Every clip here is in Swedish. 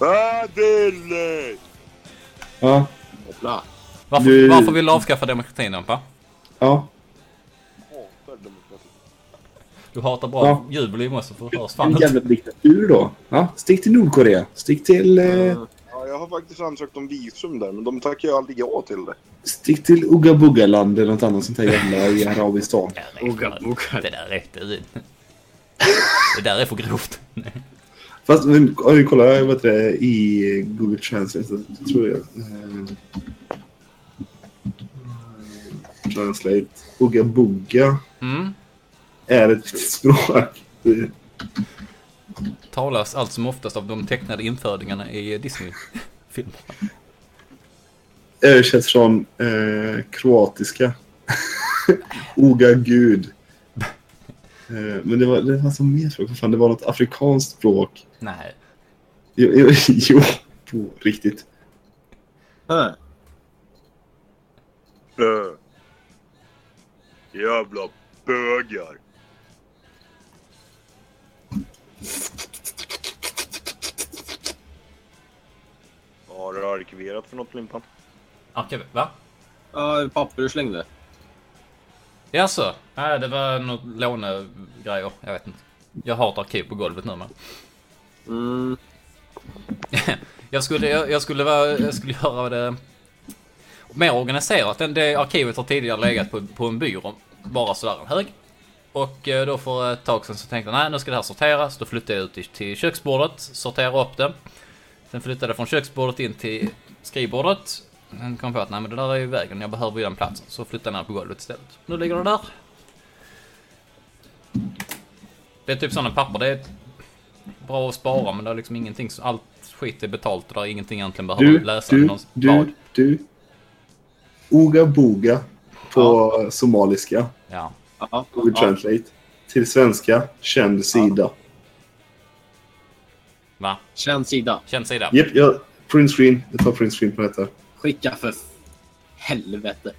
Adele! Ja. Hoppla. Varför, Du- varför vill du avskaffa demokratin, Ampa? Ja. Du hatar bra Ja. jubel i morse för det hörs En fan inte. jävla diktatur då. Ja. Stick till Nordkorea. Stick till... Eh, Ja, jag har faktiskt ansökt om visum där, men de tackar ju aldrig ja till det. stick till Uga Buga-land eller något annat sånt här jävla i Arabistan. Oga, Det där är det där är för grovt. Fast om vi kollar vad det, i Google Translate så tror jag... Eh, translate. Uga Buga Mm. är ett språk. Talas allt som oftast av de tecknade infödingarna i Disney-filmer. Översätts från eh, kroatiska. Uga Gud. Eh, men det var, det var så mer språk. Fan, det var något afrikanskt språk. Nej. Jo, jo, jo på riktigt. Huh. Äh. Jävla bögar. Vad har du arkiverat för något, Limpan? Arkiv, va? Ja, papper du slängde. Jaså? Nej, det var något lånegrejer. Jag vet inte. Jag har ett arkiv på golvet nu men. Mm. Jag skulle, jag, jag skulle, vara, jag skulle göra det mer organiserat. Det, det arkivet har tidigare legat på, på en byrå. Bara sådär en hög. Och eh, då för ett tag sedan så tänkte jag nej nu ska det här sorteras. Då flyttade jag ut till, till köksbordet, sorterade upp det. Sen flyttade jag från köksbordet in till skrivbordet. Sen kom jag på att nej men det där är ju vägen, jag behöver ju den platsen. Så flyttade jag ner på golvet istället. Nu ligger det där. Det är typ sådana papper, det är bra att spara men det är liksom ingenting, allt skit är betalt och det är ingenting egentligen behöver Du, läsa. du, någon, du, vad? du. Uga Buga på somaliska. Ja. Ja. Google ja. Translate. Till svenska, känd sida. Va? Känd sida. Känd sida? Japp, ja. Print screen. Jag tar print screen på detta. Skicka för helvete.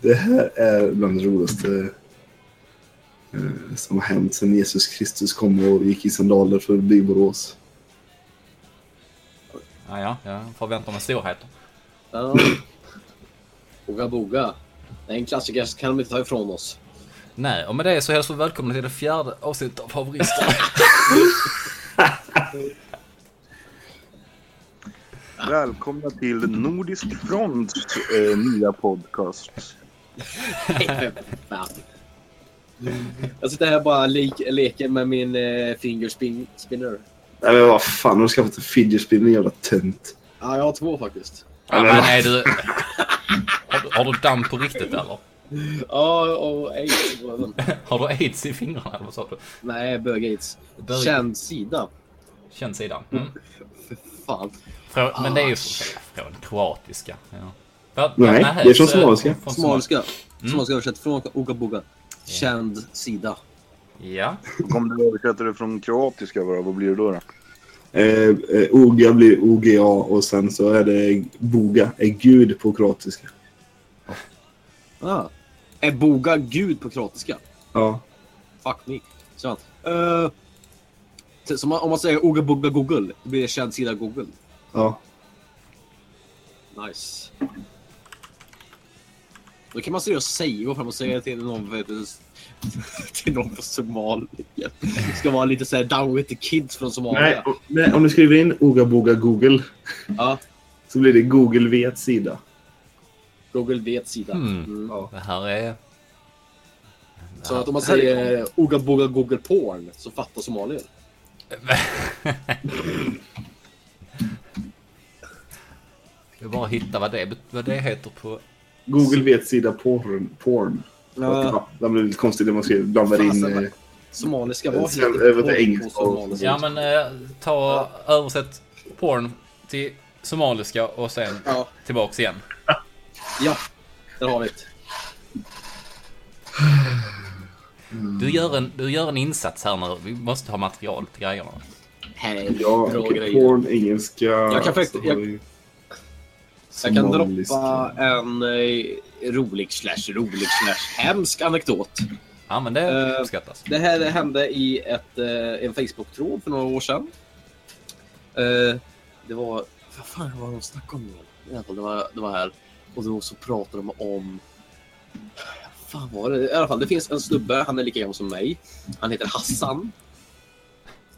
Det här är bland det roligaste eh, som har hänt sedan Jesus Kristus kom och gick i sandaler för Borås. Ja, ja, jag förväntar mig storheter. Ja. Boga boga. Det är en klassiker som kan de inte ta ifrån oss. Nej, och med det så hälsar vi välkomna till det fjärde avsnittet av Haverister. Välkomna till Nordisk Fronts eh, nya podcast. Fan. Jag sitter här bara le- leker med min eh, finger spin spinner. Nej men vad fan, har du skaffat en fidget spinner jävla tönt? Ja, jag har två faktiskt. ja, men är du... Har, du- har du damm på riktigt eller? Ja, och aids. Har du aids i fingrarna eller vad sa du? Nej, bög-aids. Bög- Känd sida. Känd sidan. Mm. För fan. Frå, men det är ju från, från kroatiska. Ja. Va- Nej, det är från somaliska. från Somaliska. Somaliska översatt från Oga Boga. Känd sida. Ja. Om du översätter det från kroatiska, vad, vad blir det då? då? Eh, eh, Oga blir OGA och sen så är det Boga, är gud på kroatiska. Ah. Är Boga gud på kroatiska? Ja. Fuck me. Sant. Uh, som om man säger Oga Boga Google, då blir det känd sida Google. Ja. Nice. Då kan man seriöst säga, fram och säga till någon, vet till någon från Somalia. Det ska vara lite såhär down with the kids från Somalia. Nej, o- nej, om du skriver in Oga Boga Google Ja, så blir det Google vet sida. Google vet sida. Mm. Mm. Ja. Det här är... Så att om man säger Oga Boga Google Porn så fattar somalier. Jag bara hitta vad det, vad det heter på... Google vet sida porn. porn. Ja. Ja. Det blir lite konstigt när man skriver, blandar in... Eh, Somaliska, porn heter engelska? Ja men eh, ta översätt porn till somaliska och sen Ja, tillbaks igen. ja. Där har vi det. Du gör, en, du gör en insats här nu. Vi måste ha material till grejerna. Här ja, porn, engelska... Jag kan faktiskt- så har jag- Jag kan droppa en eh, rolig slash rolig slash hemsk anekdot. Ja men det Eh, uppskattas. Det här hände i ett, eh, en Facebook-tråd för några år sedan. Eh, det var, vad fan var de snackade om det var, det var här och då så pratade de om fan var det? I alla fall, det finns en snubbe, han är lika gammal som mig. Han heter Hassan.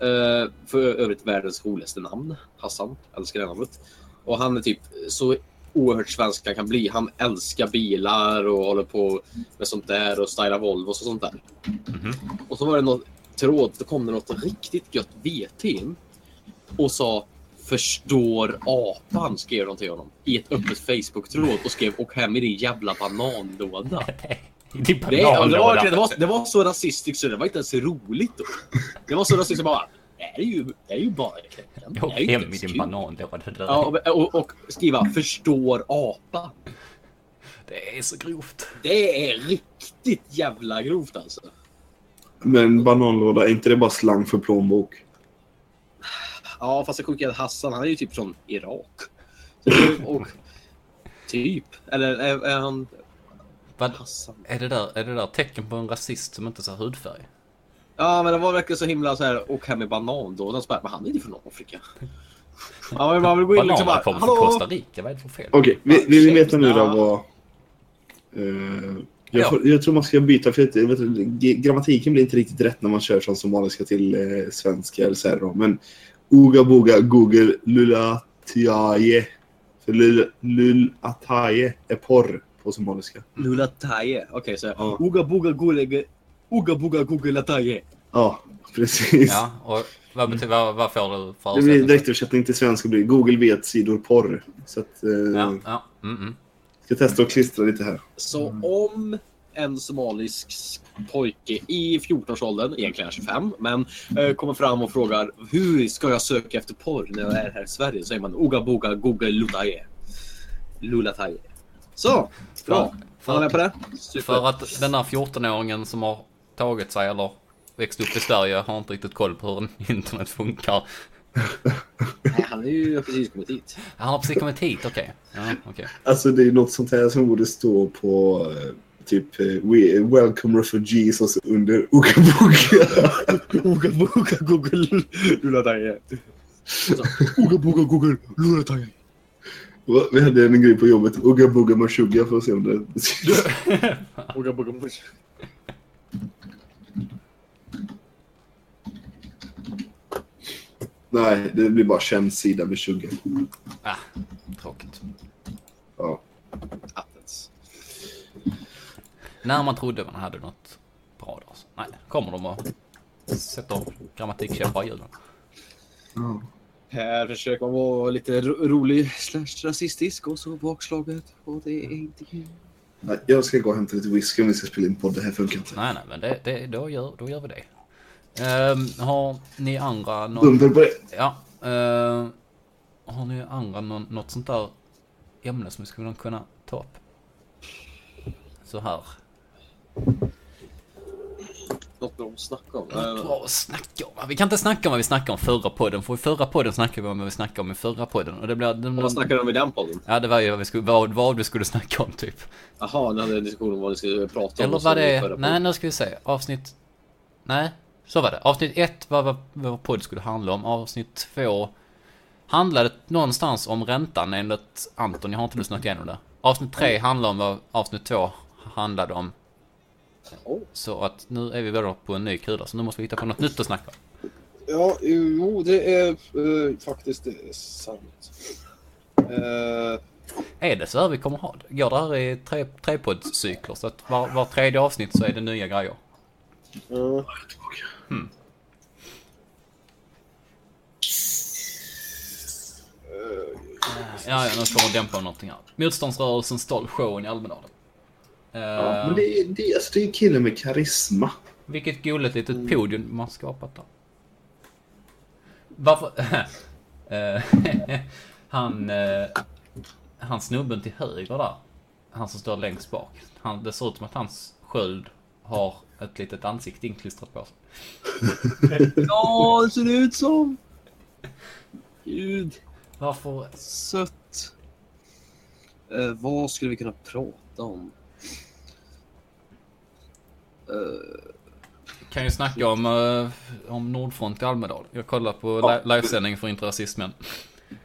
Uh, för övrigt världens roligaste namn. Hassan, älskar det namnet. Och han är typ så oerhört svensk han kan bli. Han älskar bilar och håller på med sånt där och stylar Volvo och sånt där. Mhm. Och så var det något tråd, då kom det något riktigt gött VT in och sa Förstår apan skrev de till honom i ett öppet Facebook-tråd och skrev Åk hem i din jävla bananlåda. Din Det, var, det, var, det var så rasistiskt så det var inte ens roligt då. Det var så rasistiskt bara. Det är ju, det är ju bara knäcken. Åk hem i din bananlåda. Det, där. Ja, och, och, och skriva förstår apan. det är så grovt. Det är riktigt jävla grovt alltså. Men bananlåda, är inte det bara slang för plånbok? Ja, fast det sjuka Hassan, han är ju typ från Irak. Och, typ. Eller är, är han Vad, Hassan? är, det där, är det där tecken på en rasist som inte ser hudfärg? Ja, men det var verkligen så himla så här och hem med banan då. Och så bara, men han är inte från Afrika. Ja, men man vill gå in liksom Bananer bara, kommer från? Costa Rica, vad är det för fel? Okej, vill, vill ni veta nu då vad... eh, jag, Ja. får, jag tror man ska byta för jag vet, grammatiken blir inte riktigt rätt när man kör från somaliska till eh, svenska eller så här då. Men Oga boga google lulatiaye. För lul, är porr på somaliska. Lula Taye. Okej, så Ja. Uga Buga Gulega Uga Buga Google Taye. Ja, precis. Ja, och vad, betyder, vad, vad får du för Det blir direktöversättning till svenska blir Google vet sidor porr. Så att, eh, Ja, ja. Mm, mm. ska testa att klistra lite här. Så om en somalisk pojke i 14-årsåldern, egentligen är 25, men eh, kommer fram och frågar hur ska jag söka efter porr när jag är här i Sverige? Så säger man Uga Buga Google Lutaye. Lulataye. Så, bra. För- ni med på det? För Super. att den här 14-åringen som har tagit sig eller växt upp i Sverige har inte riktigt koll på hur internet funkar. Nej, han är ju precis kommit hit. Han har precis kommit hit, okej. Ja, okej. Alltså det är något sånt här som borde stå på eh, typ eh, we, Welcome refugees och så under. Uga Buga Google Uga Buga Google Lulataye. Vi hade en grej på jobbet, Ooga Booga Meshuggah för att se om det... Uga Buga Mush. Nej, det blir bara känd sida Meshuggah. Ah, tråkigt. Ja. Attens. När man trodde man hade något bra då. Nej, kommer de och sätter grammatikkäppar i hjulen. Ja. Här försöker man vara lite ro- rolig slash rasistisk och så bakslaget. Och det är inte kul. Nej, Jag ska gå och hämta lite whisky om vi ska spela in podd. Det här funkar inte. Nej, nej, men det, det, då, gör, då gör vi det. Ehm, har ni andra någon... Det. Ja. Uh, har ni andra någon, något sånt där ämne som vi skulle kunna ta upp? Så här. Något de snackar om. Något bra att snacka om. Vi kan inte snacka om vad vi snackade om förra podden. För i förra podden snackade vi om vad vi snackade om i förra podden. Och det blir... Det, Vad snackar de i den podden? Ja, det var ju vad vi skulle, vad, vad vi skulle snacka om typ. Jaha, ni hade en diskussion om vad ni skulle prata om. Eller var det... Nej, nu ska vi se. Avsnitt... Nej, så var det. Avsnitt ett var vad vad vår podd skulle handla om. Avsnitt två handlade någonstans om räntan enligt Anton. Jag har inte lyssnat igenom det. Avsnitt tre handlar om vad avsnitt två handlade om. Oh. Så att nu är vi väl på en ny kula, så nu måste vi hitta på något nytt att snacka om. Ja, jo, det är eh, faktiskt det är sant. Eh, Är det så här vi kommer ha det? Går det här i tre, trepoddcykler? Så att var, var tredje avsnitt så är det nya grejer? ja. Ja, ja, nu kommer dämpa någonting här. Motståndsrörelsen stal showen i Almedalen. Eh, Ja, men det är, det, alltså, det är en kille med karisma. Vilket gulligt litet podium man skapat där. Varför... Eh, han... eh, han snubben till höger där. Han som står längst bak. Han, det ser ut som att hans sköld har ett litet ansikte inklistrat på sig. ja, det ser ut som. Gud, Varför... sött. Eh, vad skulle vi kunna prata om? Eh, Kan ju snacka om, eh, om Nordfront i Almedalen. Jag kollar på li- livesändning för Inte Rasismen.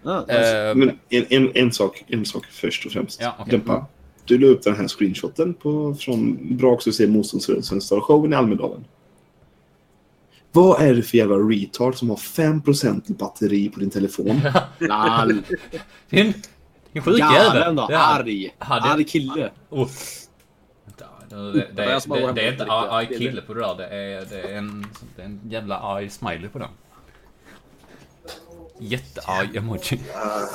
Ah. Eh, Men en, en, en, sak, en sak först och främst. Ja, okej. Dämpa. Du la upp den här screenshoten på, från Braksuccé Motståndsrörelsens station i Almedalen. Vad är det för jävla retard som har 5% batteri på din telefon? Lall. Din, din sjuk Galen då. Ja. Arg. Arg kille. Oh. Det, det, har det, det är inte arg kille på det där. Det är, det är, en, det är en jävla arg smiley på den. Jättearg emoji.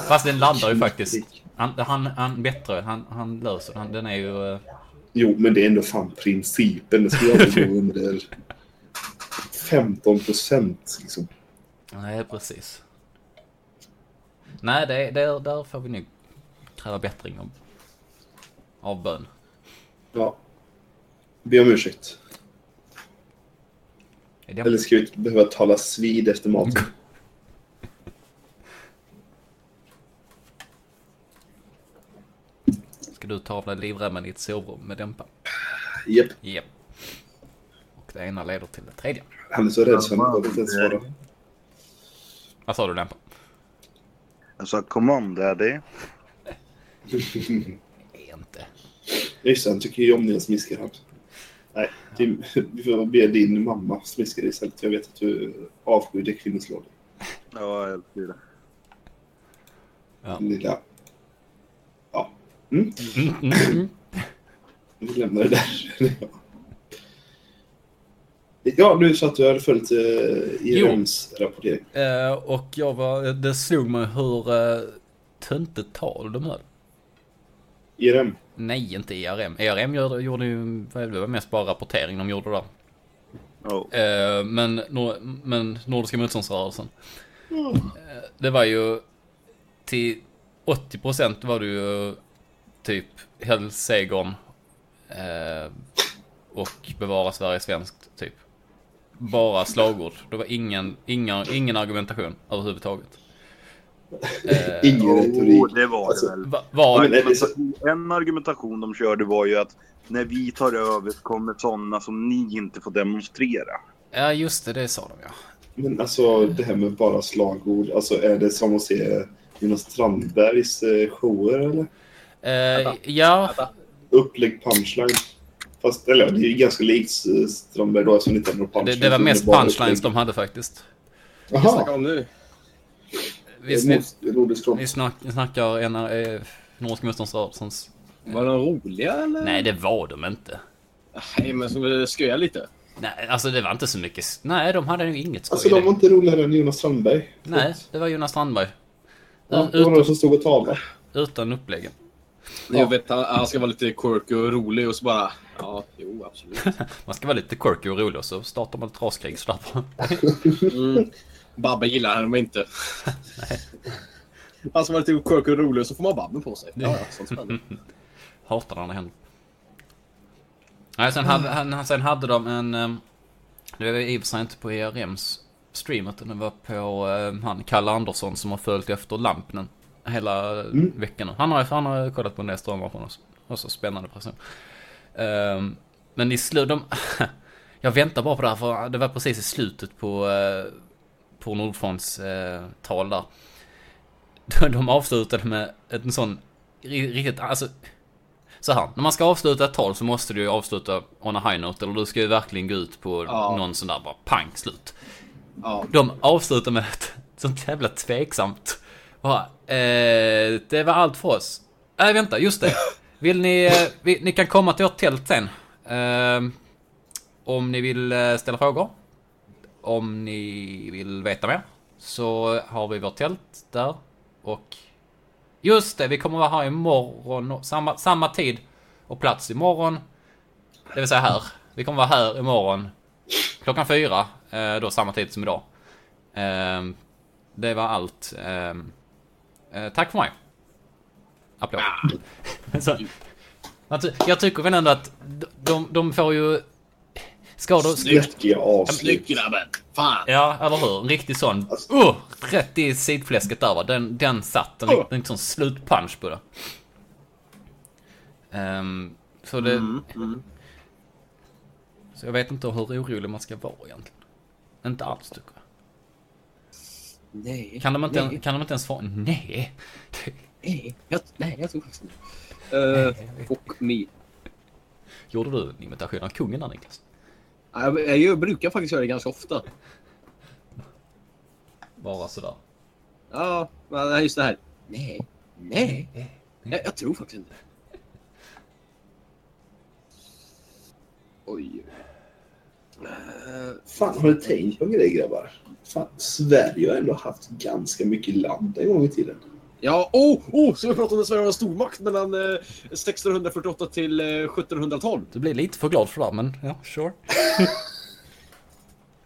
Fast den landar ju faktiskt. Han, han, han bättre. Han, han löser den. Den är ju... eh, Jo, men det är ändå fan principen. Det ska ju aldrig gå under 15% liksom. Nej, precis. Nej, det, det, där får vi nog kräva bättring av, av bön. Ja. Be om ursäkt. Är det, Eller ska vi behöva tala svid efter maten? ska du ta av dig livremmen i ett sovrum med dämpa? Japp. Japp. Och det ena leder till det tredje. Han är så rädd så han vågar inte ens svara. Vad sa du dämpa? Jag sa come on daddy. Är inte. Just det, han tycker ju om dina smiskar. Nej, Tim, vi får be din mamma smiska dig istället. Jag vet att du avskyr det kvinnoslag. Ja, jag älskar det. Ja. Lilla... Ja. Mm. Mm, mm, mm. Vi lämnar det där. ja, du sa att du hade följt uh, IRMs rapportering. Eh, och jag var, det slog mig hur uh, töntigt tal de höll. IRM? Nej, inte ERM. ERM gjorde, gjorde ju, det var mest bara rapportering de gjorde där. Oh. Eh, men, men Nordiska motståndsrörelsen. Eh, det var ju till 80% var det ju typ Hälsegern eh, och Bevara Sverige svenskt typ. Bara slagord. Det var ingen, ingen, ingen argumentation överhuvudtaget. Eh, Ingen retorik. Oh, det var Alltså, det väl. va, var, men det så- En argumentation de körde var ju att när vi tar över kommer sådana som ni inte får demonstrera. ja, just det, det sa de ja. Men alltså det här med bara slagord. Alltså är det som att se Jonas Strandbergs eh, shower eller? Eh, ja, Upplägg punchline. Fast eller det är ju ganska likt eh, Strandberg då eftersom det inte är någon det, punchline. det var utan mest punchlines upplägg. de hade faktiskt. Vad snackar Jaha! om nu? Vi, vi, Mot snack, snackar en, eh, Nordiska motståndsrörelsens... Var de roliga eller? Nej, det var de inte. Nej, men som skoja lite. Nej, alltså det var inte så mycket... Nej, de hade ju inget skoj Alltså de var inte roligare än Jonas Strandberg. Nej, det var Jonas Strandberg. Ja, Ut- det var någon som stod och talade. Utan uppläggen. Jag vet han, han ska vara lite quirky och rolig och så bara... Ja, jo absolut. Man ska vara lite quirky och rolig och så startar man ett raskrig sådär bara. Mm. Babben gillar honom inte. Han ska vara lite quirky och rolig så får man Babben på sig. Ja, ja, sånt. Hatar det händer. Nej, sen hade, han, sen hade de en... ehm, Det var i och för sig inte på ERMs stream, utan det var på eh, han Kalle Andersson som har följt efter Lampnen hela Mm. veckan nu. Han har, han har kollat på en del strömmar från oss. Också spännande person. Ehm, men i slutet, de... Jag väntar bara på det här för det var precis i slutet på, uh, på Nordfronts eh, tal där. De avslutade med en sån ri- riktigt, alltså så här, när man ska avsluta ett tal så måste du ju avsluta on a high note, eller du ska ju verkligen gå ut på Ja. någon sån där bara pang, slut. Ja. De avslutar med ett sånt jävla tveksamt. Bara, eh, det var allt för oss. Nej, vänta, just det. Vill ni, eh, vi, ni kan komma till vårt tält sen. Eh, om ni vill eh, ställa frågor. Om ni vill veta mer. Så har vi vårt tält där. Och just det, vi kommer vara här imorgon. Samma, samma tid och plats imorgon. Det vill säga här. Vi kommer vara här imorgon. Klockan fyra. Eh, då samma tid som idag. Eh, det var allt. Eh, eh, tack för mig. Applåd. Ty- jag tycker väl ändå att de, de får ju... Ska de... Snärtiga avslut. Snyggt grabben! Fan! Ja, eller hur? En riktig sån... Uh, rätt i sidfläsket där va. Den, den satt. En riktig sån slutpunch på det. Ehm, så det... Mm, mm. Så jag vet inte hur orolig man ska vara egentligen. Inte alls tycker jag. Nej. Kan de inte, Nej. kan de inte ens få... Nej. Nej. Jag, nej, jag tror faktiskt inte. Uh, och me. Gjorde du en imitation av kungen där Niklas? Jag, jag, brukar faktiskt göra det ganska ofta. Bara sådär. Ja, men just det här. Nej. Nej. Jag, jag tror faktiskt inte. Oj. Eh, Fan, har ni tänkt på en grej grabbar? Fan, Sverige har ändå haft ganska mycket land en gång i tiden. Ja, oh, oh, så vi pratar om att Sverige var en stormakt mellan eh, 1648 till eh, 1712. Du blir lite för glad för det men ja, sure.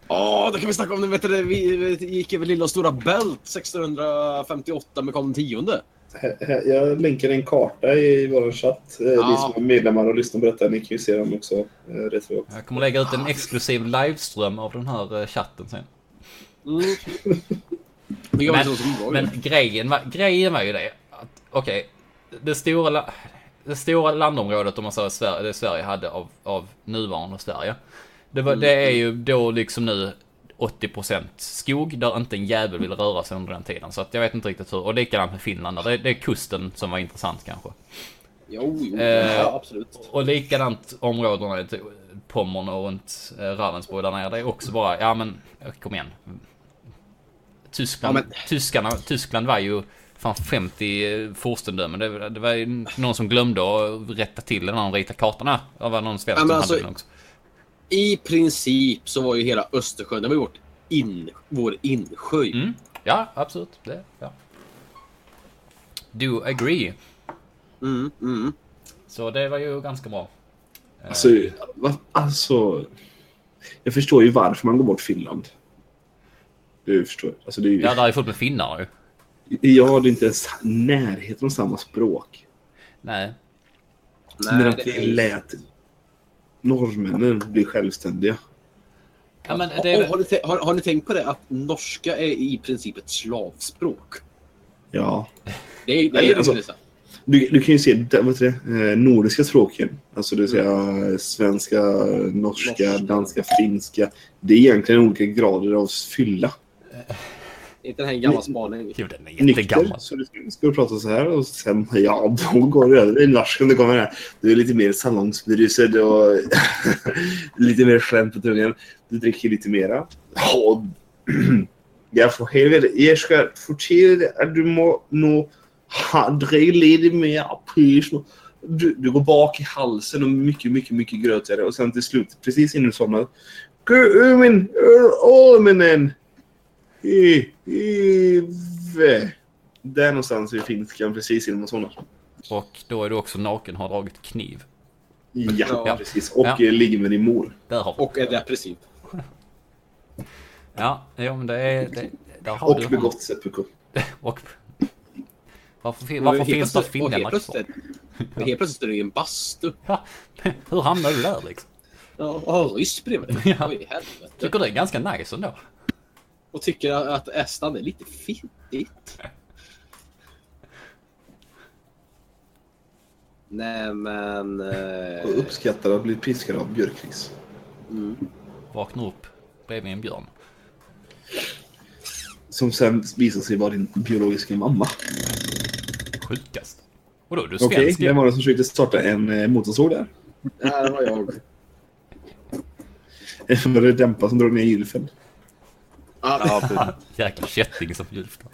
Ja, det kan vi snacka om. Vet du, vi, vi gick över Lilla och Stora Bält 1658 med Karl X. Jag länkar en karta i vår chatt. Eh, Ni Ja. som är medlemmar och lyssnar på detta, ni kan ju se den också. eh, Rätt och Jag kommer lägga ut en exklusiv liveström av den här eh, chatten sen. Mm. Men, var men grejen, var, grejen var ju det att, okej, det stora, det stora landområdet om man säger Sverige, det Sverige hade av, av nuvarande Sverige. Det, var, det är ju då liksom nu 80% skog där inte en jävel vill röra sig under den tiden. Så att jag vet inte riktigt hur. Och likadant med Finland. Det, det är kusten som var intressant kanske. Jo, jo, Eh, ja, absolut. Och likadant områdena i Pommern och runt eh, Ravensburg där nere. Det är också bara, ja men kom igen. Tyskland, Ja, men- tyskarna, Tyskland var ju fan 50 furstendömen. Det, det var ju någon som glömde att rätta till den här rita kartorna. Det var någon svensk Ja, som alltså- hade den också. I princip så var ju hela Östersjön, det var ju vårt in, vår insjö. Mm. Ja, absolut. Det, ja. Do agree. Mm, mm. Så det var ju ganska bra. Eh, Alltså, alltså... Jag förstår ju varför man går bort Finland. Du förstår. Alltså, det är ju, Ja, där är fullt med finnar ju. Ja, det är inte ens närheten av samma språk. Nej. Nej, de det är... lät norrmännen bli självständiga. Ja, men det är, har, ni har, har ni tänkt på det att norska är i princip ett slavspråk? Ja. Det är, det är alltså- det. så. Du, du kan ju se vad heter det, eh, nordiska språken. Alltså det vill säga svenska, norska, Norska. danska, finska. Det är egentligen olika grader av fylla. Är inte den här gamla spaningen. jo, den är Nykter, jättegammal. så du du prata så här och sen, ja, då går det över i norskan. Det kommer här. Du är lite mer salongsberusad och lite mer skämt på tungan. Du dricker lite mera. Ja, jag får helvete. Jag ska fortsätta att du må nog ha, drick lite mer pys. Du, du går bak i halsen och mycket, mycket, mycket grötigare. Och sen till slut, precis innan du somnar. Gå min, öminen. I, i, ve. Där någonstans i finskan precis man somnar. Och då är du också naken har dragit kniv. Ja, Ja. precis. Och Ja. ligger med din mor. Där har vi. Och är depressiv. Ja, jo, men det är... Det, där har Och du begått seppuku. Och... Varför, varför finns det finländare helt kvar? Helt plötsligt är det ju en bastu. Ja, hur hamnade du där liksom? Ja, och ryss bredvid. Ja. Oj, helvete. Tycker det är ganska nice ändå. Och tycker att Estland är lite fittigt. Nej men... Eh, Och uppskattar att bli piskad av björkris. mm. Vakna upp bredvid en björn. Som sen visar sig vara din biologiska mamma. Sjukast. Och då är du Okej, svensk vem var det som försökte starta en eh, motorsåg där? Där var jag. Var det Dämpa som drog ner gylfen? Ja, precis. Jäkla kätting som gylftar.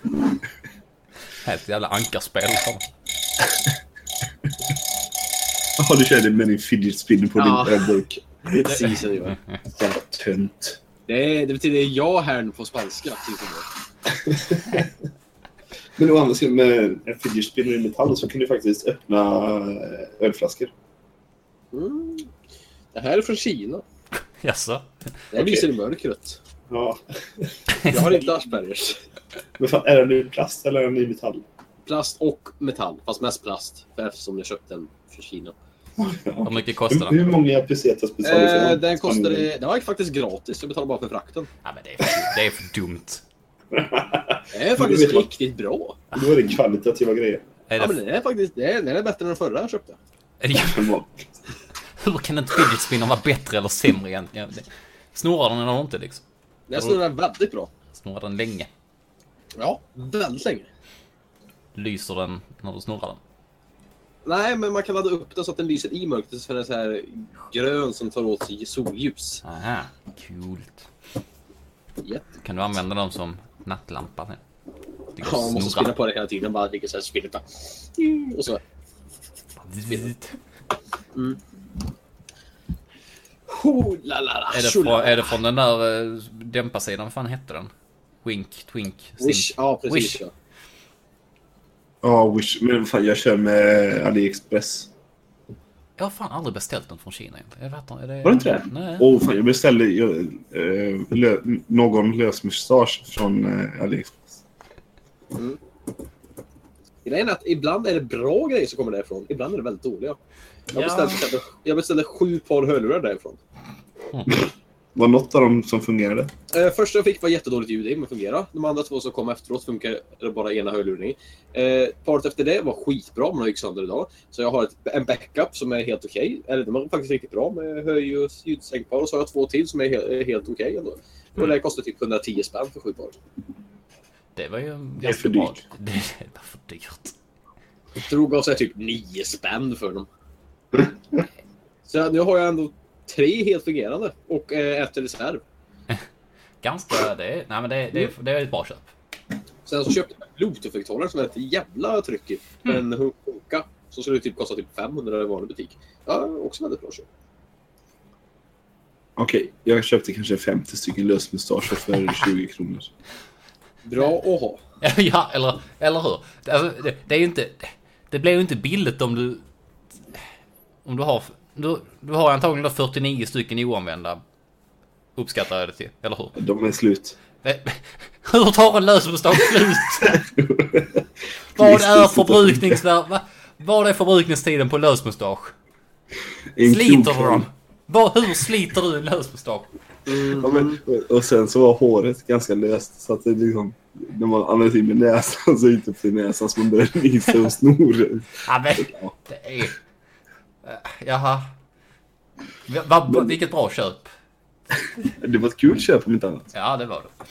Helt jävla ankarspel. fan. Ja, du körde med din fidget spinner på Ja. din ölburk. precis. Det, var. Jävla tönt. det, det betyder ja här på spanska. till exempel. Men å andra sidan med en fidget spinner i metall så kan du faktiskt öppna eh, ölflaskor. Mm. Det här är från Kina. Jaså? Det här lyser i mörkret. Ja. Jag har inte Aspergers. Men fan, är den i plast eller är den i metall? Plast och metall, fast mest plast. För eftersom jag köpte den från Kina. Hur mycket kostar den? hur många pesetas betalar Eh, den kostade... Den var faktiskt gratis. Jag betalade bara för frakten. Ja, men det är för, det är för dumt. Det är faktiskt riktigt bra. Då är det kvalitativa grejer. Är Ja, men det, den är faktiskt det är, den är bättre än den förra jag köpte. är det, hur kan en fidget spinner vara bättre eller sämre egentligen? Det- Snurrar den eller inte liksom? Den snurrar väldigt bra. Snurrar den länge? Ja, väldigt länge. Lyser den när du snurrar den? Nej, men man kan ladda upp den så att den lyser i mörkret så den är så här grön som tar åt sig solljus. Aha, coolt. Japp. Kan du använda dem som nattlampa? sen? Ja, man måste snurra. spinna på det hela tiden. Bara ligger så här spinnet bara. Och så. Oh, la, la, la, Är det, från, är det från den där uh, dämparsidan? Vad fan hette den? Wink, twink, Wish. Ja, precis. Wish. Ja. Ja, Wish. Men fan, jag kör med AliExpress. Jag har fan aldrig beställt något från Kina egentligen. Jag vet inte, är det... Var det inte det? Nej. Åh, fan, jag beställde jag, eh, lö, någon lösmustasch från eh, AliExpress. Grejen är att ibland är det bra grejer som kommer därifrån. Ibland är det väldigt dåliga. Jag Ja. beställde, jag beställde sju par hörlurar därifrån. Var något av dem som fungerade? Eh, första jag fick var jättedåligt ljud i, men fungerade. De andra två som kom efteråt funkar det bara ena hörluren i. Eh, paret efter det var skitbra, men har gick sönder idag. Så jag har ett, en backup som är helt okej. Eller de var faktiskt riktigt bra med höj och ljudsänkbar. Och så har jag två till som är helt, är helt okej ändå. Och det kostar typ 110 spänn för sju par. Det var ju är ganska för bra. dyrt. Det för dyrt. Jag drog av sig typ 9 spänn för dem. Så nu har jag ändå tre helt fungerande och eh, ett i reserv. Ganska, det är, nej men det, det, är- det är ett bra köp. Sen så köpte jag en Bluetooth-högtalare som är ett jävla tryck i. En Hoka. Som skulle typ kosta typ 500 i vanlig butik. Ja, också väldigt bra köp. Okej, jag köpte kanske 50 stycken lösmustascher för 20 kronor. Bra att ha. ja, eller, eller hur? Alltså, det, det är ju inte... Det blir ju inte billigt om du... Om du har... Du, du har antagligen då 49 stycken oanvända. Uppskattar jag det till, eller hur? De är slut. Det- Hur tar en lösmustak slut? Vad är förbrukningsvärd... va- Vad är förbrukningstiden på lösmustasch? Sliter du dem? Vad, hur sliter du en lösmustasch? Ja, men, och sen så var håret ganska löst. Så att det liksom, när man använder in med näsan så gick det upp till näsan så man började nysa och snor. Ja, men det är... Eh, Jaha. Va, va, vilket bra köp. Det var ett kul köp om inte annat. Ja, det var det.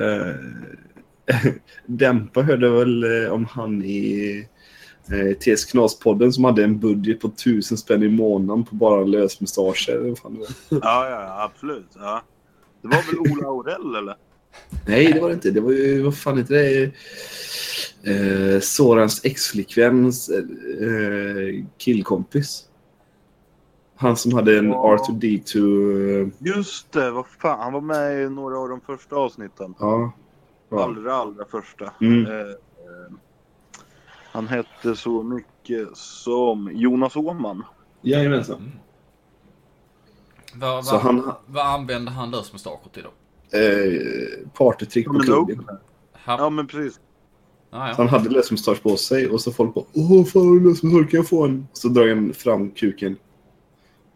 Uh, Dämpa hörde väl eh, om han i uh, TS Knas-podden som hade en budget på 1000 spänn i månaden på bara lösmustascher. Ja, ja, absolut. Ja. Det var väl Ola Aurell, eller? Nej, det var det inte. Det var ju, vad fan heter det? Uh, Sorans ex-flickväns killkompis. Han som hade en Ja. R2D2... eh, Just det, vad fan. Han var med i några av de första avsnitten. ja. ja. Allra, allra första. Mm. Eh, eh, han hette så mycket som Jonas Åman. Jajamensan. Vad, Så vad, han... vad använde han lösmustascher till då? Uh, partytrick på. Han, Ja, men precis. ja, Så ja. han hade lösmustasch på sig och så folk bara Åh, fan har du lösmustasch? Kan jag få en? Så drar han fram kuken.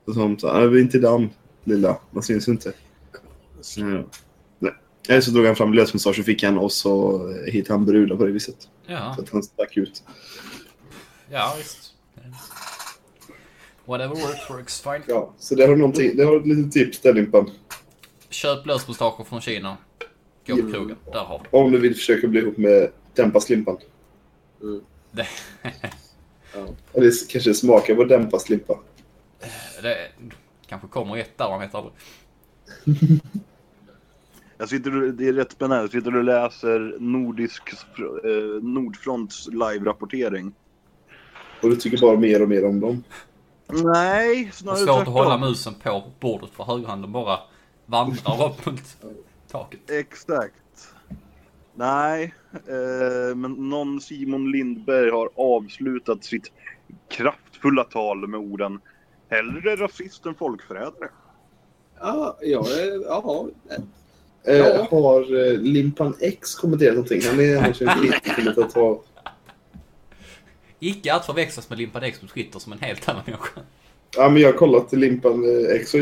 Och så vi är inte den lilla. Man syns inte. Ja. Nej. Eller så drog han fram lösmustasch och fick han och så hittade han brudar på det viset. ja, Så att han stack ut. ja visst. Whatever works works fine. Ja, så det har någonting. Det har ett litet tips där Limpan. Köp lösmustascher från Kina. Gå på krogen. Där har du. Om du vill försöka bli ihop med Dämpas Limpan. det. Eller kanske smaka på Dämpas Limpa. Det kanske kommer ett där, man vet aldrig. Jag sitter, det är rätt spännande. Jag sitter och läser Nordisk, eh, Nordfronts live-rapportering. Och du tycker bara mer och mer om dem. Nej, snarare svårt att tvärtom. hålla musen på bordet för högerhanden bara vandrar upp mot taket. Exakt. Nej, eh, men någon Simon Lindberg har avslutat sitt kraftfulla tal med orden Hellre rasist än folkförrädare. Ja, ja, eh, jaha. Eh, Ja. Har eh, Limpan X kommenterat någonting? Han är annars en flitig att ta... Icke att förväxlas med Limpan X på Twitter som en helt annan människa. Ja, men jag har kollat till Limpan eh, X och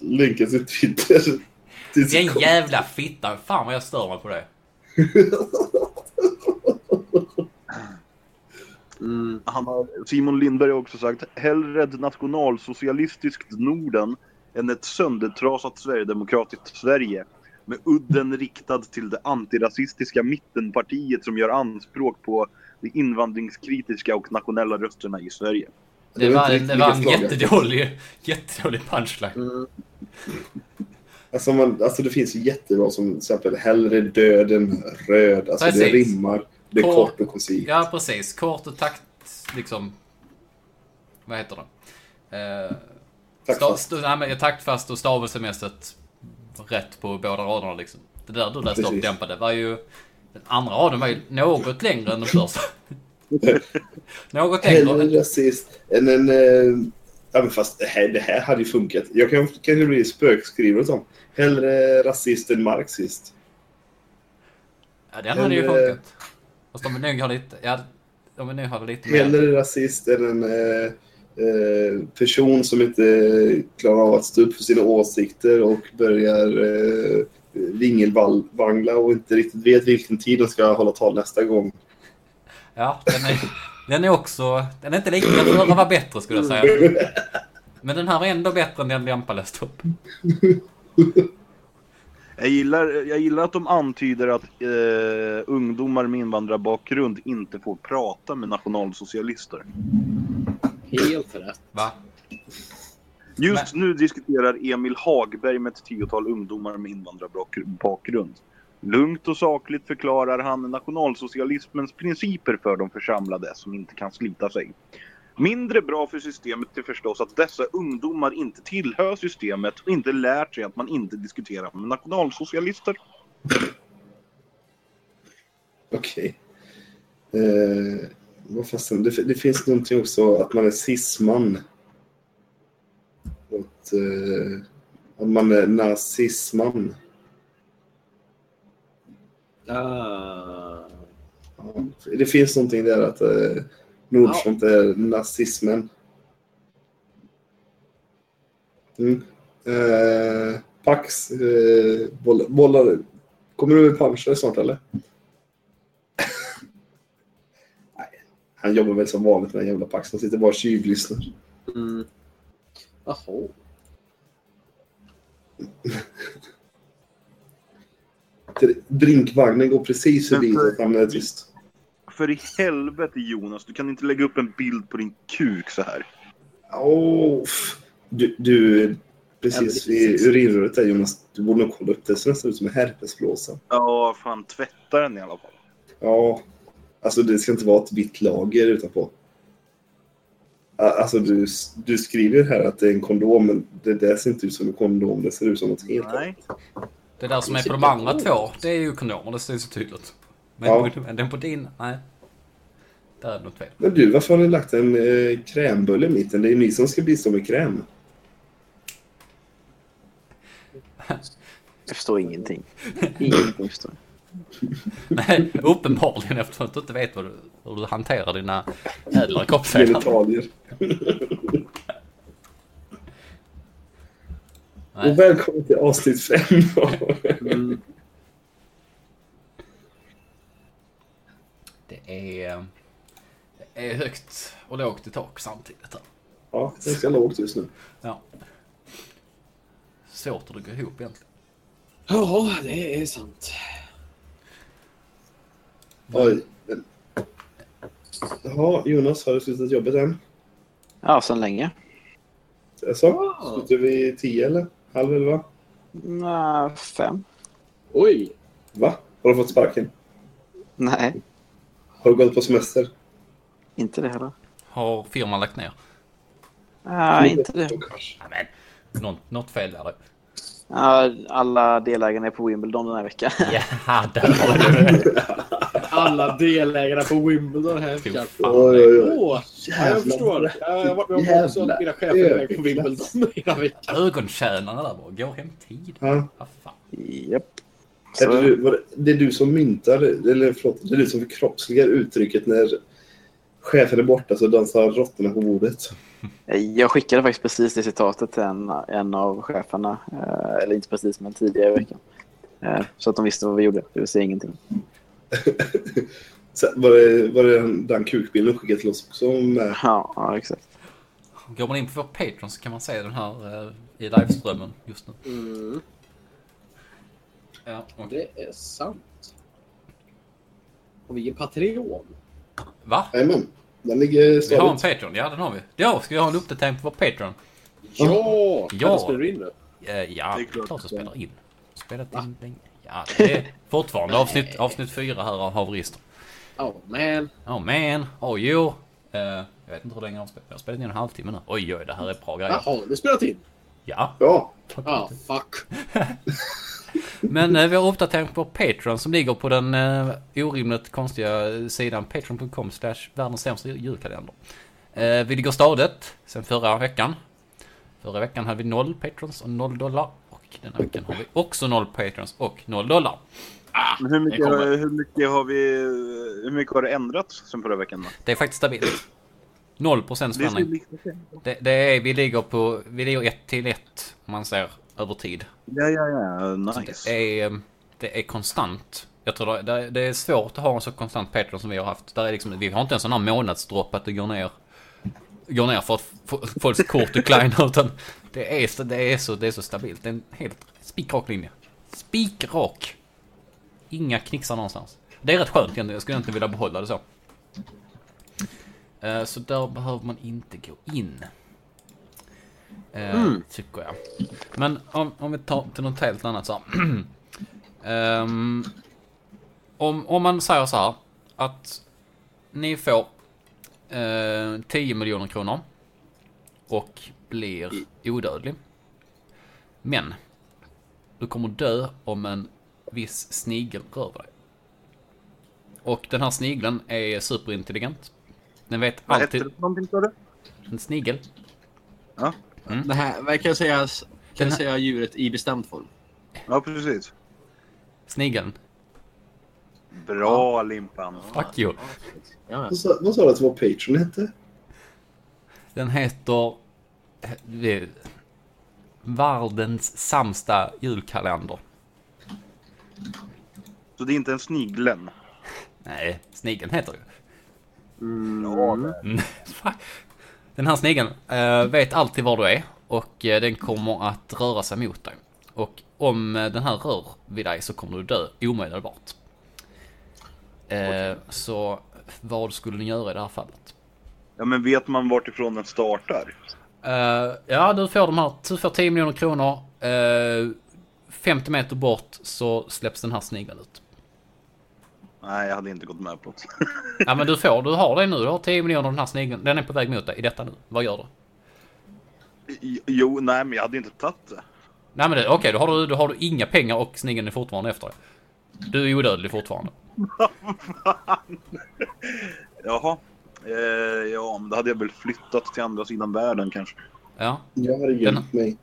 länkat till Twitter. Den jävla fittan. Fan vad jag stör mig på det. Mm. Han har, Simon Lindberg har också sagt hellre ett nationalsocialistiskt Norden än ett söndertrasat sverigedemokratiskt Sverige. med udden riktad till det antirasistiska mittenpartiet som gör anspråk på de invandringskritiska och nationella rösterna i Sverige. Det Det var det var en jättedålig, jättedålig punchline. Mm. Alltså, man, alltså det finns ju jättebra som till exempel hellre död än röd. Alltså det Precis. rimmar. Det är Kort- kort och koncist. Ja, precis. Kort och takt, liksom... Vad heter det? Eh, Tack sta, st- nej, men taktfast och stavelsemässigt rätt på båda raderna liksom. Det där du läste upp dämpade var ju... Den andra raden var ju något längre än den första. något längre. Hellre rasist än en... Eh, ja, men fast det här, det här hade ju funkat. Jag kan kanske bli spökskrivare sånt. Hellre rasist än marxist. Ja, den hade ju Eller- funkat. Fast de vill nog ha lite... Ja, de vill nog ha lite mer. Hellre rasist än en eh, eh, person som inte klarar av att stå upp för sina åsikter och börjar eh, vingelvangla och inte riktigt vet vilken tid de ska hålla tal nästa gång. Ja, den är, den är också... Den är inte lika... Den förra var bättre skulle jag säga. Men den här är ändå bättre än den Lempa läste upp. Jag gillar, jag gillar att de antyder att eh, ungdomar med invandrarbakgrund inte får prata med nationalsocialister. Helt rätt. Va? Just nu diskuterar Emil Hagberg med ett tiotal ungdomar med invandrarbakgrund. Lugnt och sakligt förklarar han nationalsocialismens principer för de församlade som inte kan slita sig. Mindre bra för systemet är förstås att dessa ungdomar inte tillhör systemet och inte lärt sig att man inte diskuterar med nationalsocialister. Okej. Eh, vad fasen, det, det finns någonting också att man är cisman. Att, eh, att man är nazisman. Ah. Ja, det finns någonting där att eh, Nordström är nazismen. Mm. Eh, Pax, eh, bollar, bollar. Kommer du med punchar snart eller? Nej, han jobbar väl som vanligt med den jävla Pax. Han sitter bara och tjuvlyssnar. Mm. Jaha. Drinkvagnen går precis förbi så att han är tyst. För i helvete Jonas, du kan inte lägga upp en bild på din kuk så här. Oh, du, du, precis vid urinröret där Jonas. Du borde nog kolla upp det. Det ser nästan ut som en herpesblåsa. Ja, fan tvätta den i alla fall. Ja, alltså det ska inte vara ett vitt lager utanpå. Alltså du, du skriver här att det är en kondom, men det där ser inte ut som en kondom. Det ser ut som något helt annat. Nej. Det där som är på de andra två, det är ju kondomer. Det ser så tydligt. Men Ja. på- den på din, nej. Där är det något fel. Men du, varför har ni lagt en eh, krämbulle i mitten? Det är ju ni som ska bistå med kräm. Jag förstår ingenting. Ingenting förstår jag. Nej, uppenbarligen eftersom du inte vet vad du, hur du hanterar dina ädlare kroppsdelar. Genitalier. Och välkommen till avsnitt fem. Mm. Är, är högt och lågt i tak samtidigt. Här. ja, det är ganska lågt just nu. Ja. Svårt att gå ihop egentligen. Ja, det är sant. Oj. Jaha, Jonas, har du slutat jobbet än? Ja, sen länge. Wow. slutar vi tio eller? Halv elva? Nja, fem. Oj! Va? Har du fått sparken? Nej, Har du gått på semester? inte det heller. Har firman lagt ner? Nej, inte det. Nej, men något, fel där. Ja, alla delägarna är på Wimbledon den här veckan. Ja, där var det. Alla delägare på Wimbledon här veckan. Oj, oj, oj. Åh, ja, jag förstår. Jag, jag, jag, jag har också Jävla mina chefer iväg på. Wimbledon hela veckan. Ögontjänarna där bara, går hem tid. Ja. Vad fan. Japp. Är det, du, var det, det är du som myntar, eller förlåt, det är du som förkroppsligar uttrycket när chefen är borta så dansar råttorna på bordet. jag skickade faktiskt precis det citatet till en, en av cheferna. Eh, Eller inte precis, men tidigare i veckan. Eh, Så att de visste vad vi gjorde. Det vill säga ingenting. Så var, det, var det den, den kukbilden skickade till oss också? Med? Ja, ja exakt. Går man in på vår Patreon så kan man se den här eh, i liveströmmen just nu. Mm. Ja, okej. Det är sant. Och vi är Patreon. Va? Jajamän. Den ligger Vi har en stadigt. Patreon? Ja, den har vi. Ja, ska vi ha en uppdatering på vår Patreon? Ja! Ja. ja. spelar du in nu? Eh, Ja, Det är klart. klart att spelar in. Spelat in länge. Ja, det är fortfarande avsnitt, avsnitt fyra här av Haverister. Oh man. Oh man, oh jo. Eh, jag vet inte hur länge jag har spelat. Jag har spelat in en halvtimme nu. Oj, oj, det här är bra grejer. Jaha, du spelat in? Ja. Ja. Ah, fuck. Men eh, vi har uppdatering på Patreon som ligger på den eh, orimligt konstiga sidan patreon.com slash världens sämsta julkalender. Eh, vi ligger stadigt sen förra veckan. Förra veckan hade vi noll patrons och noll dollar. Och denna veckan har vi också noll patrons och noll dollar. Men hur, mycket, hur mycket har vi... Hur mycket har det ändrats sen förra veckan? Då? Det är faktiskt stabilt. Noll procents förändring. Det, det är, vi ligger på, vi ligger ett till ett om man ser över tid. Ja, ja, ja. Så Nice. det, är, det är konstant. Jag tror det, det, är svårt att ha en så konstant Patreon som vi har haft. Där är liksom, vi har inte en sån här månadsdropp att det går ner, går ner för att folks kort declinar. Utan det är, så, det, är så, det är så stabilt. Det är en helt spikrak linje. Spikrak. Inga knixar någonstans. Det är rätt skönt egentligen. Jag skulle inte vilja behålla det så. Eh, Så där behöver man inte gå in. Eh, Tycker jag. Men om, om vi tar till något helt annat så. Ehm, om, om man säger så här att ni får eh, 10 miljoner kronor och blir odödlig. Men du kommer dö om en viss snigel rör dig. Och den här snigeln är superintelligent. Den vet Vad hette alltid... det för någonting sa du? En snigel. Det här, vad kan jag säga, kan här- säga djuret i bestämd form? Ja, precis. Snigeln. Bra Limpan. Fuck you. Ja, Vad sa, vad sa du att vår Patreon hette? Den heter... Världens sämsta julkalender. Så det är inte en sniglen? Nej, snigeln heter ju. Ja, Mm. Den här snigeln eh, vet alltid var du är och eh, den kommer att röra sig mot dig. Och om eh, den här rör vid dig så kommer du dö omedelbart. Eh, Så vad skulle ni göra i det här fallet? ja, men vet man vart ifrån den startar? Eh, ja, du får de här, du får 10 miljoner kronor. Eh, 50 meter bort så släpps den här snigeln ut. Nej, jag hade inte gått med på det. Ja men du får, du har det nu. Du har 10 miljoner den här snigeln. Den är på väg mot dig i detta nu. Vad gör du? Jo, nej, men jag hade inte tagit det. Nej men okej, då, har du, då har du inga pengar och snigeln är fortfarande efter dig. Du är odödlig fortfarande. Jaha. Eh, ja, men då hade jag väl flyttat till andra sidan världen kanske. Ja. Jag hade gömt mig.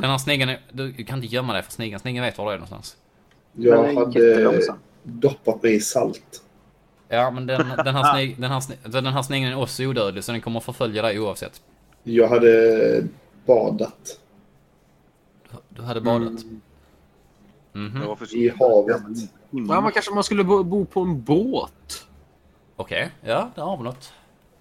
Den här snigeln är, du kan inte gömma dig för snigeln. Snigeln vet var du är någonstans. Jag hade. Doppat mig i salt. Ja men den, den, här, den, här, den här snigeln är också odödlig så den kommer förfölja dig oavsett. Jag hade badat Du hade badat. Mm. Jag var för i havet. Ja, man kanske man skulle bo, bo på en båt. Okej, ja där har vi något.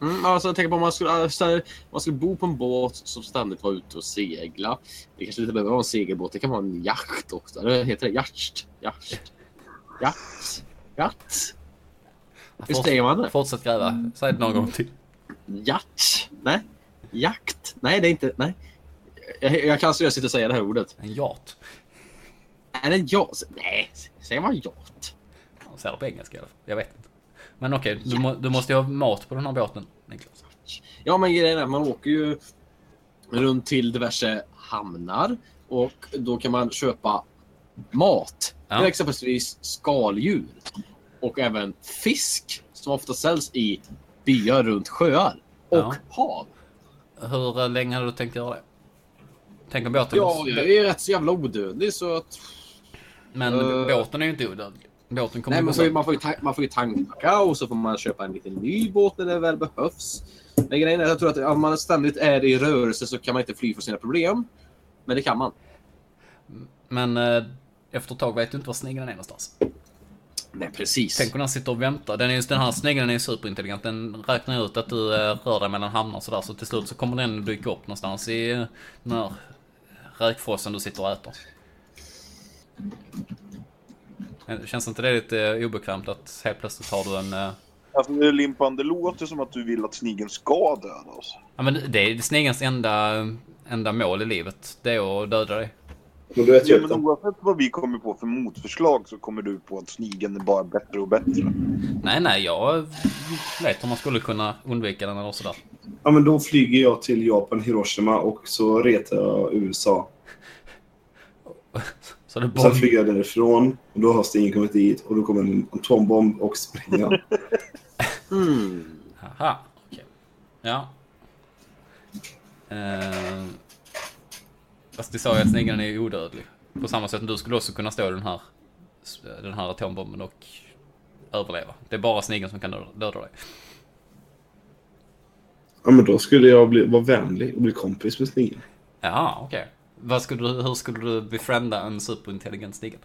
Mm, alltså, jag tänker på om man skulle, alltså, man skulle bo på en båt som ständigt var ute och segla. Det kanske inte behöver vara en segelbåt, det kan vara en yacht också. Eller heter det yacht? Yacht? Yacht? Yacht? Hur säger man det? Fortsätt gräva. Säg det någon gång till. Yacht? Nej. Jakt? Nej, det är inte... Nej. Jag, jag kan seriöst inte säga det här ordet. En yacht. Är det yacht? Nej, säger man yacht? Han säger det på engelska i alla fall. Jag vet inte. Men okej, du, må, du måste ju ha mat på den här båten Niklas. Ja, men grejen är man åker ju runt till diverse hamnar och då kan man köpa mat. Ja. Till exempelvis skaldjur och även fisk som ofta säljs i byar runt sjöar och Ja. hav. Hur eh, länge hade du tänkt göra det? Tänk om båten... Ja, jag är rätt så jävla odödlig så att... Men Eh. båten är ju inte odödlig. Båten kommer Nej, man får, ju, man, får ju ta, man får ju tanka och så får man köpa en liten ny båt när det väl behövs. Men grejen är jag tror att om man ständigt är i rörelse så kan man inte fly från sina problem. Men det kan man. Men eh, efter ett tag vet du inte var snigeln är någonstans. Nej, precis. Tänk om den sitter och väntar. Den, är, den här snigeln är superintelligent. Den räknar ut att du eh, rör dig mellan hamnar och sådär. Så till slut så kommer den dyka upp någonstans i eh, den här räkfrossen du sitter och äter. Känns inte det lite obekvämt att helt plötsligt har du en... eh, Alltså Limpan, det låter som att du vill att snigeln ska döda oss. Ja men det är snigelns enda, enda mål i livet. Det är att döda dig. Men du vet Ja, men att oavsett vad vi kommer på för motförslag så kommer du på att snigeln är bara bättre och bättre. Nej, nej, jag vet hur man skulle kunna undvika den eller sådär. ja, men då flyger jag till Japan, Hiroshima och så retar jag USA. Så det är Sen bomb... flyger jag därifrån och då har Stigen kommit dit och då kommer en atombomb och spränger han. Mm. Aha, okej. Ja. Eh, fast det sa ju att snigeln är odödlig. På samma sätt som du skulle också kunna stå i den här, den här atombomben och överleva. Det är bara snigeln som kan döda dig. Ja, men då skulle jag bli, vara vänlig och bli kompis med Stigen. Ja, okej. Du, hur skulle du befrienda en superintelligent snigel?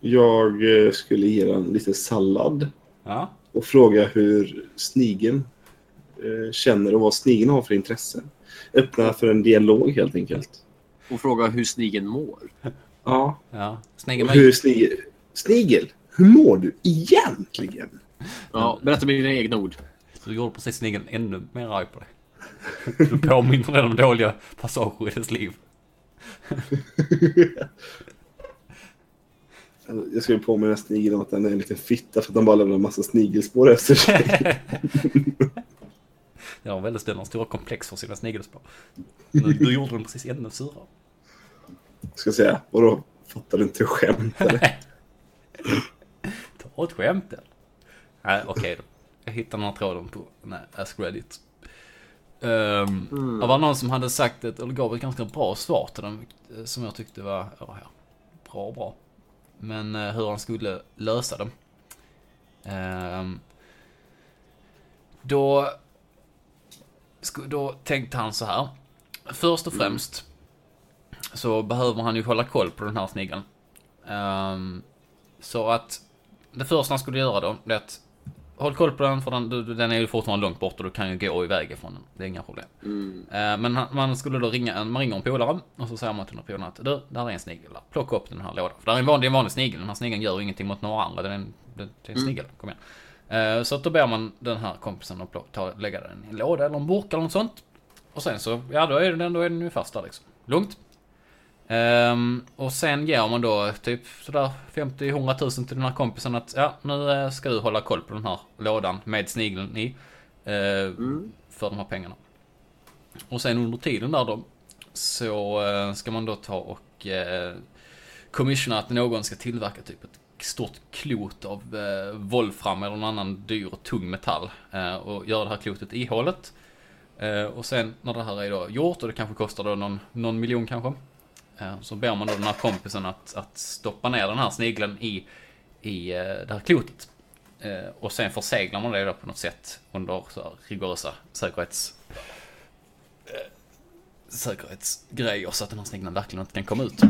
Jag eh, skulle ge den lite sallad Ja. och fråga hur snigeln eh, känner och vad snigeln har för intresse. Öppna för en dialog helt enkelt. Och fråga hur snigeln mår. Ja. Ja. Med... hur snigel... Snigel, hur mår du egentligen? Ja, berätta med dina egna ord. Du gjorde precis snigeln ännu mer arg på dig. Du påminner den om dåliga passager i dess liv. Jag skulle påminna snigeln om att den är en liten fitta för att den bara lämnar en massa snigelspår efter sig. Har väldigt stora, stora komplex för sina snigelspår. Du, du gjorde den precis ännu surare. Ska jag säga. Vadå? Fattar du inte skämt eller? Ta ett skämt eller? Nej, okej då. Jag hittade den här tråden på nej, Ask Reddit. Um, Det var någon som hade sagt ett, eller gav ett ganska bra svar till den. eh, Som jag tyckte var, ja, ja, bra, bra. Men eh, hur han skulle lösa det. Ehm, då, då tänkte han så här. Först och främst så behöver han ju hålla koll på den här snigeln. Ehm, så att det första han skulle göra då, det är att håll koll på den för den, den är ju fortfarande långt bort och du kan ju gå iväg ifrån den. Det är inga problem. Eh, Men han- man skulle då ringa en, man ringer en polare och så säger man till den polaren att du, där är en snigel där. Plocka upp den här lådan. För det är en vanlig, en vanlig snigel. Den här snigeln gör ingenting mot några andra. Det är en, det, det är en snigel. Kom igen. Eh, Så att då ber man den här kompisen att ta, lägga den i en låda eller en burk eller något sånt. Och sen så, ja då är den, då är den ju fast där liksom. Lugnt. Ehm, och sen ger man då typ sådär 50-100 tusen till den här kompisen att ja, nu eh, ska du hålla koll på den här lådan med snigeln i. eh, För de här pengarna. Och sen under tiden där då så ska man då ta och eh, commissiona att någon ska tillverka typ ett stort klot av eh, volfram eller någon annan dyr och tung metall eh, och göra det här klotet ihåligt. Eh, och sen när det här är då gjort och det kanske kostar då någon, någon miljon kanske. Eh, så ber man då den här kompisen att, att stoppa ner den här snigeln i, i eh, det här klotet. Eh, och sen förseglar man det då på något sätt under så här rigorösa säkerhets eh, säkerhetsgrejer så att den här snigeln verkligen inte kan komma ut.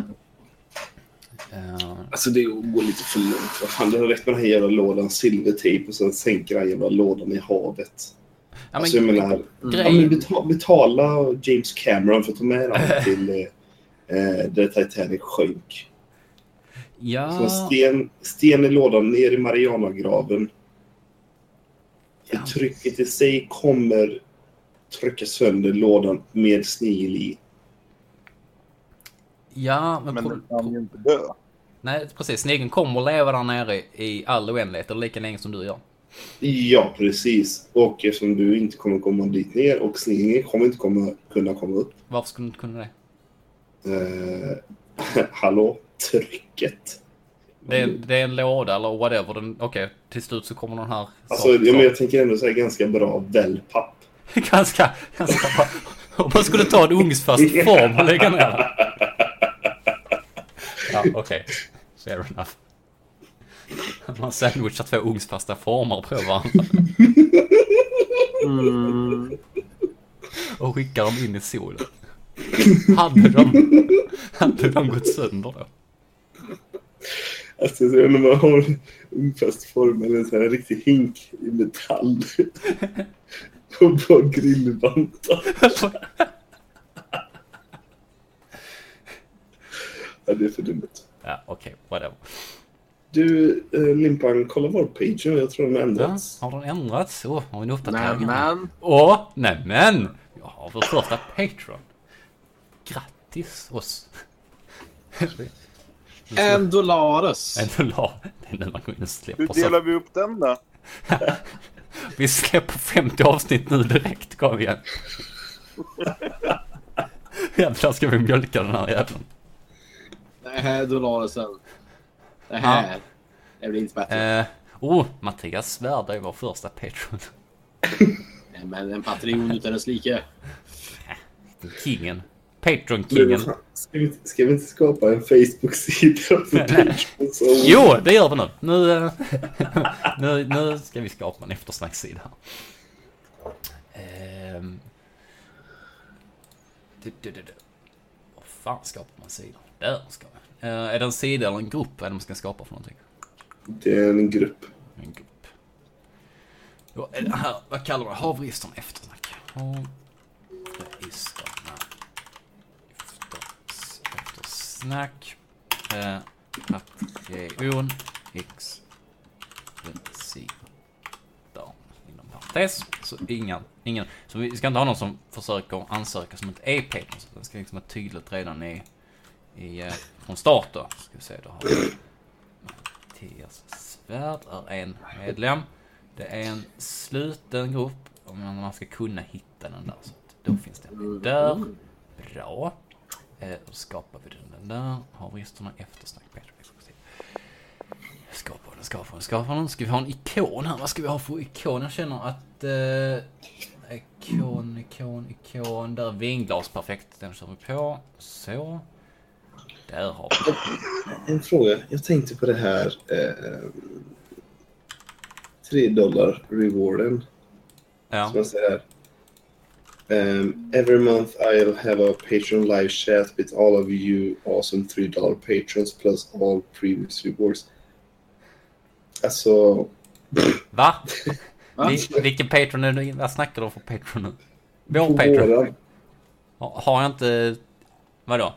Eh, Alltså det går lite för långt. Vad fan, det rätt med den här jävla lådan silvertejp och sen sänker här jävla lådan i havet. ja, men, alltså jag menar, ja, grej, men betala, betala James Cameron för att ta med den till eh, eh, där Titanic sjönk. Så ja, sten, sten i lådan ner i Marianagraven. Ja. Trycket i sig kommer trycka sönder lådan med snigel i. ja, men, Men den kan ju inte dö. nej precis, snigeln kommer att leva där nere i all oändlighet eller lika länge som du gör. Ja, precis. Och eftersom du inte kommer komma dit ner och snigeln kommer inte komma, kunna komma upp. Varför skulle du inte kunna det? Eh, hallå? Trycket. Det är, det är en låda eller whatever. Okej, till slut så kommer den här... Alltså, ja, men jag tänker ändå säga ganska bra wellpapp. ganska, ganska bra. Om man skulle ta en ugnsfast form och lägga ner. Ja, okej. Fair enough. Man sandwichar två ugnsfasta former på varandra Mm. och skickar dem in i solen. Hade de, hade de gått sönder då? Alltså, jag undrar om man har en ungfast form eller en sån här riktig hink i metall. och på grillvantar. Ja, det är för dumt. Ja, okej, whatever. Du, eh, Limpan, kolla vår Patreon. Jag tror den har Ja, ändrats. har den ändrats? Så har vi en uppdatering. Nämen. Åh, nämen! Jag har vår första Patreon. Grattis oss. En dollares. En dollar. Det är nu man går in och Hur släpper. delar Så vi upp den då? vi släpper 50 avsnitt nu direkt, kom igen. Jävlar ska vi mjölka den här jäveln. Det här dollaresen. Det här. Det blir inte bättre. Eh, oh, Mattias Svärd är vår första Patreon. Men en Patreon utan dess like. Kingen. Patreon-kingen. Ska vi, ska vi inte skapa en Facebook-sida för Patreon? som- Jo, det gör vi nu. Nu, eh, nu, nu ska vi skapa en eftersnackssida. Ehm. Du, du, du, du. Var fan skapar man sidor? Ska vi. Eh, är det en sida eller en grupp? Vad är det man ska skapa för någonting? Det är en grupp. En grupp. Då är det här, vad kallar man det? Havregisterna eftersnack. Havregisterna efters, eftersnack. Eh, Patreon X sidor inom parentes. Så ingen, ingen, så vi ska inte ha någon som försöker ansöka som inte är Patreon. Så det ska liksom vara tydligt redan i, i eh, från start då. Ska vi se, då har vi Mattias Svärd är en medlem. Det är en sluten grupp. Om man ska kunna hitta den där. Så då finns den där. Bra. Eh, då skapar vi den där. Har Haveristerna eftersnack. Patreon. Skapar den, skapar den, skapar den. Ska vi ha en ikon här? Vad ska vi ha för ikon? Jag känner att... Eh, ikon, ikon, ikon. Där vinglas. Perfekt. Den kör vi på. Så. Där har vi En fråga. Jag tänkte på det här. Eh, 3 dollar rewarden. Ja. Som jag säger. Um, every month I'll have a Patreon live chat with all of you awesome 3 dollar patrons plus all previous rewards. Alltså, Va? Va? Vi, vilken Patreon är du? Vad snackar du om för Patreon nu? Vår på Patreon? har jag inte... Vadå?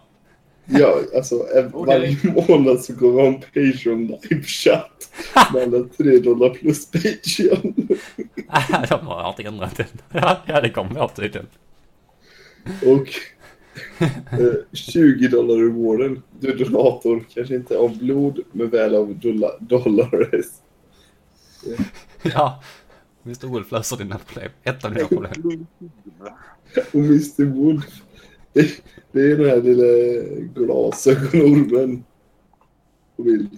Ja, alltså varje månad så går vi en Patreon live-chatt med alla 3 dollar plus Patreon. De har inte ändrat den. Ja, det kommer jag tydligen. Och eh, 20 dollar rewarden. Du är donator, kanske inte av blod, men väl av dollar. dollars. Ja. Mr Wolf löser dina problem. Ett av dina problem. Och Mr Wolf. Det, det är den här lilla glasögonormen. På bild.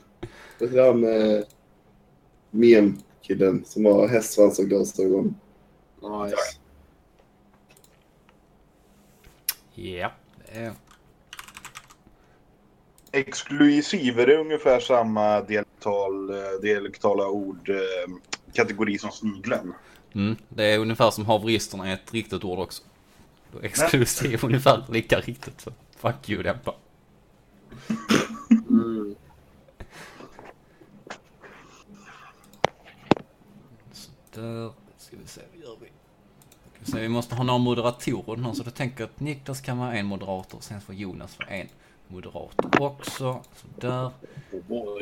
Det är han eh, mem-killen som har hästsvans och glasögon. Nice. Ja. är- Exklusiver är ungefär samma dialektal, eh, dialektala ord eh, kategori som snigeln. Mm, det är ungefär som haveristerna är ett riktigt ord också. Exklusiv ungefär lika riktigt. Så fuck you Dämpa. Mm. Där ska vi se, vad gör vi? Ska vi, se, vi måste ha några moderatorer nu så då tänker jag att Niklas kan vara en moderator och sen får Jonas vara en moderator också. Så där. Oh.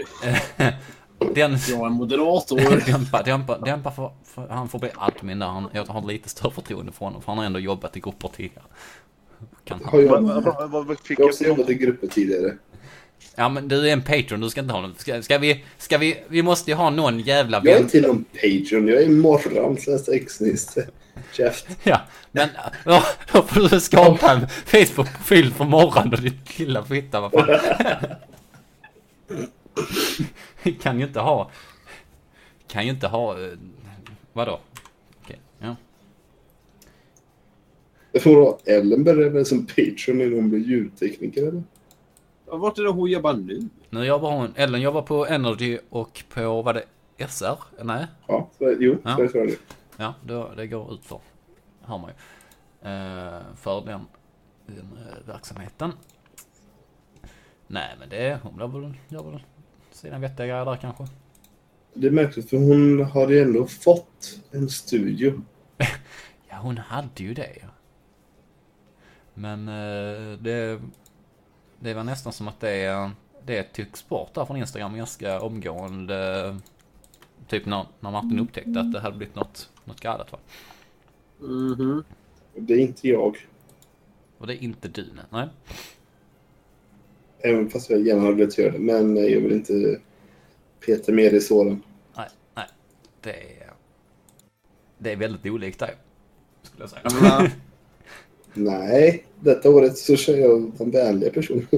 Den... Jag är moderator. Dämpa, dämpa, dämpa för, för han får bli admin där. Han, jag har lite större förtroende för honom för han har ändå jobbat i grupper tidigare. Kan han. Jag, vad, vad, vad fick jag har jag också jobbat i grupper tidigare. Ja men du är en Patreon, du ska inte ha någon. Ska, ska vi, ska vi, vi måste ju ha någon jävla Jag är inte någon Patreon, jag är morgonens exnisse. Käft. Ja, men då, då får du skapa en Facebook-profil för morgon och ditt lilla fitta, vad fan. Kan ju inte ha... Kan ju inte ha... eh, Vadå? Okej, ja. Vadå, Ellen började väl som Patreon när hon blev ljudtekniker eller? Vart är det hon jobbar nu? Nu jobbar hon... Ellen jobbar på Energy och på, vad det SR? Nej? Ja, så, jo, Ja. så är det. Ja, det, det går ut för. Hör man ju. Eh, för den, den eh, verksamheten. Nej, men det... Hon gör väl, gör väl sina vettiga grejer där kanske. Det är märkligt för hon hade ju ändå fått en studio. Ja, hon hade ju det. Men eh, det... Det var nästan som att det... det tycks bort där från Instagram ganska omgående. Typ när, när Martin upptäckte att det hade blivit något, något galet va? Mhm. Det är inte jag. Och det är inte du nej. Även fast jag gärna hade velat göra det. Men jag vill inte peta mer i såren. Nej, nej. Det är, det är väldigt olikt dig. Skulle jag säga. Ja. Nej, detta året så kör jag den vänliga personen.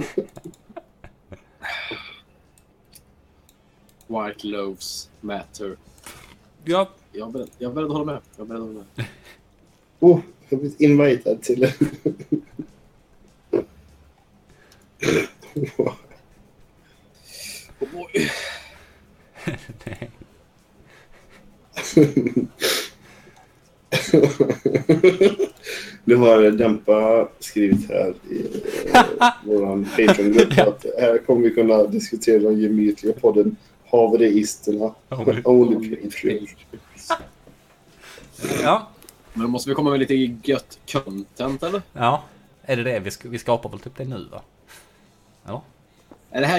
White loaves matter. ja, Jag är beredd, jag är beredd att hålla med. Jag är beredd att hålla med. Oh, jag har blivit invitad till... Nu har Dämpa skrivit här i eh, vår Patreon-grupp att här kommer vi kunna diskutera den gemytliga podden Havereisterna. Only- Only Patreon. ja, Men då måste vi komma med lite gött content eller? ja. Är det det? Vi, sk- vi skapar väl typ det nu va? Ja, Är det här,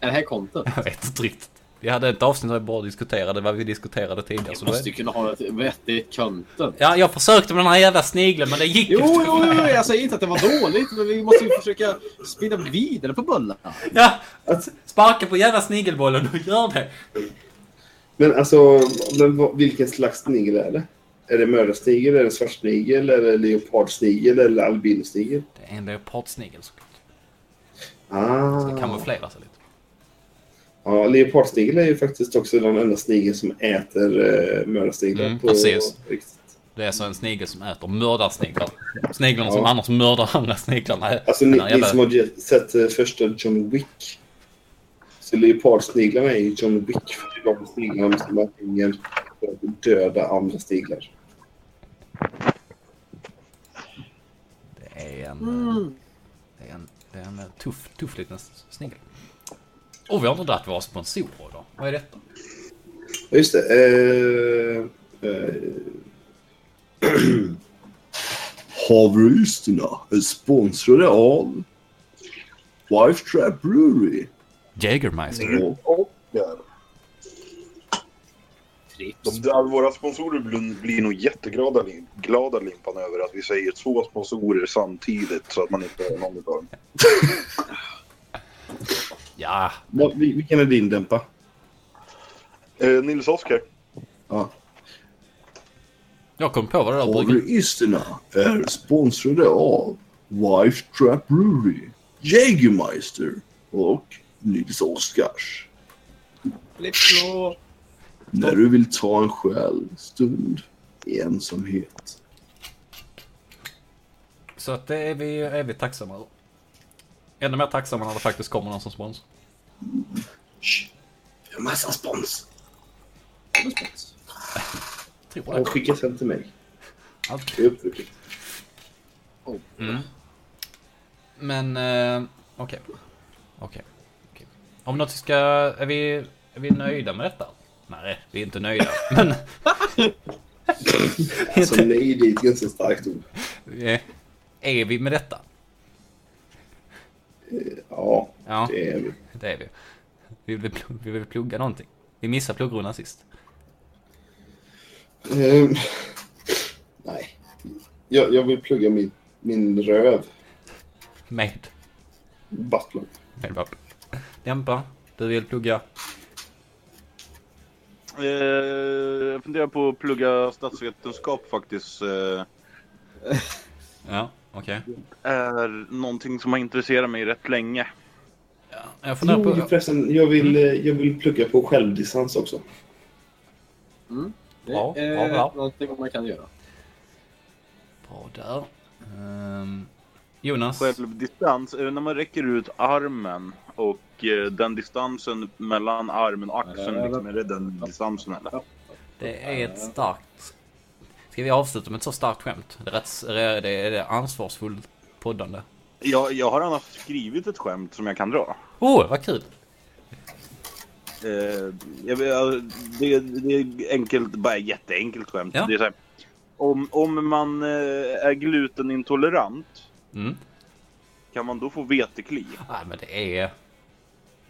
är det här content? jag vet inte riktigt. Vi hade ett avsnitt där vi bara diskuterade vad vi diskuterade tidigare. Jag Så måste ju kunna ha ett vettigt content. Ja, jag försökte med den här jävla snigeln men det gick Jo, inte. jo, jo, jag säger inte att det var dåligt, men vi måste ju försöka spinna vidare på bullarna. Ja, sparka på jävla snigelbollen och gör det. Men alltså, men vilken slags snigel är det? Är det mördarsnigel, är det svartsnigel, är det leopardsnigel eller albinosnigel? Det är en leopardsnigel såklart. Ah. Ska kamouflera sig lite. Ja, leopardsnigel är ju faktiskt också den enda snigeln som äter uh, mördarsniglar. Mm, på precis. Det är så en snigel som äter mördarsniglar. Sniglarna som Ja. annars mördar andra sniglarna. Alltså ni, här ni jävla- som har sett uh, första John Wick. Så leopardsniglarna är ju John Wick. För det är de sniglarna som man hänger för att döda andra sniglar. Det är en, Mm. det är en, det är en tuff, tuff liten snigel. Och vi har inte dragit våra sponsorer då. Vad är detta? Just det. Uh, uh, Havreisterna är sponsrade av Wife Trap Brewery. Jägermeister. Och De, våra sponsorer blir, blir nog jätteglada glada, Limpan över att vi säger två sponsorer samtidigt så att man inte hör någon utav dem. Ja, vilken är din dämpa? Eh, Nils Oskar. Ja. jag kom på vad det där brukar... Är sponsrade av Wife Trap Brewery, Jägermeister och Nils Oskars. Flipflop. När du vill ta en själ stund i ensamhet. Så att det är vi, är vi tacksamma över. Ännu mer tacksamma när det faktiskt kommer någon som sponsor. Shh. Vi har massa spons. Tror Och det. skicka sen till mig. Allt. Det är uppdrucket. Mm. Men, eh, okej. Okej. Okej. Om något ska... Är vi, är vi nöjda med detta? Nej, vi är inte nöjda. Men... Alltså nej, det är ett ganska starkt ord. Eh, är vi med detta? Ja, Ja, det är vi. det är vi. Vi vill, pl- vi vill plugga någonting. Vi missade pluggrundan sist. Ehm, nej. Jag, jag vill plugga min, min röv. Med. Buttplug. med bara- Dämpa. Du vill plugga. Eh, jag funderar på att plugga statsvetenskap faktiskt. Eh, Ja, okej. är någonting som har intresserat mig rätt länge. Ja, jag funderar Jo, på... förresten, jag vill, eh, jag vill plugga på självdistans också. Det Ja, är ja, ja. någonting man kan göra. Bra där. Ehm, Jonas. Självdistans, är det när man räcker ut armen och eh, den distansen mellan armen och axeln, liksom, är det den distansen eller? Det är ett starkt... Ska vi avsluta med ett så starkt skämt? Det är, rätt, det är det ansvarsfullt poddande. Jag, jag har annars skrivit ett skämt som jag kan dra. Oh, vad kul! Eh, det, det är enkelt, bara jätteenkelt skämt. Ja. Det är så här, om, om man eh, är glutenintolerant, Mm. kan man då få vetekli? Nej, men det är...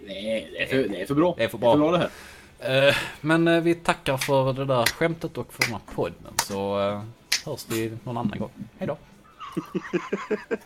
Nej, det är för, det är för bra. Det är för bra. Det är för bra det här. Eh, Men eh, vi tackar för det där skämtet och för den här podden. Så eh, hörs vi någon annan gång. Hej då.